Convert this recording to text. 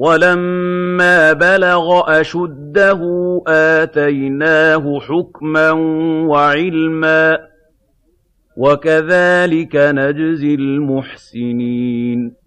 وَلَمَّا بَلَغَ أَشُدَّهُ آتَيْنَاهُ حُكْمًا وَعِلْمًا ۚ وَكَذَٰلِكَ نَجْزِي الْمُحْسِنِينَ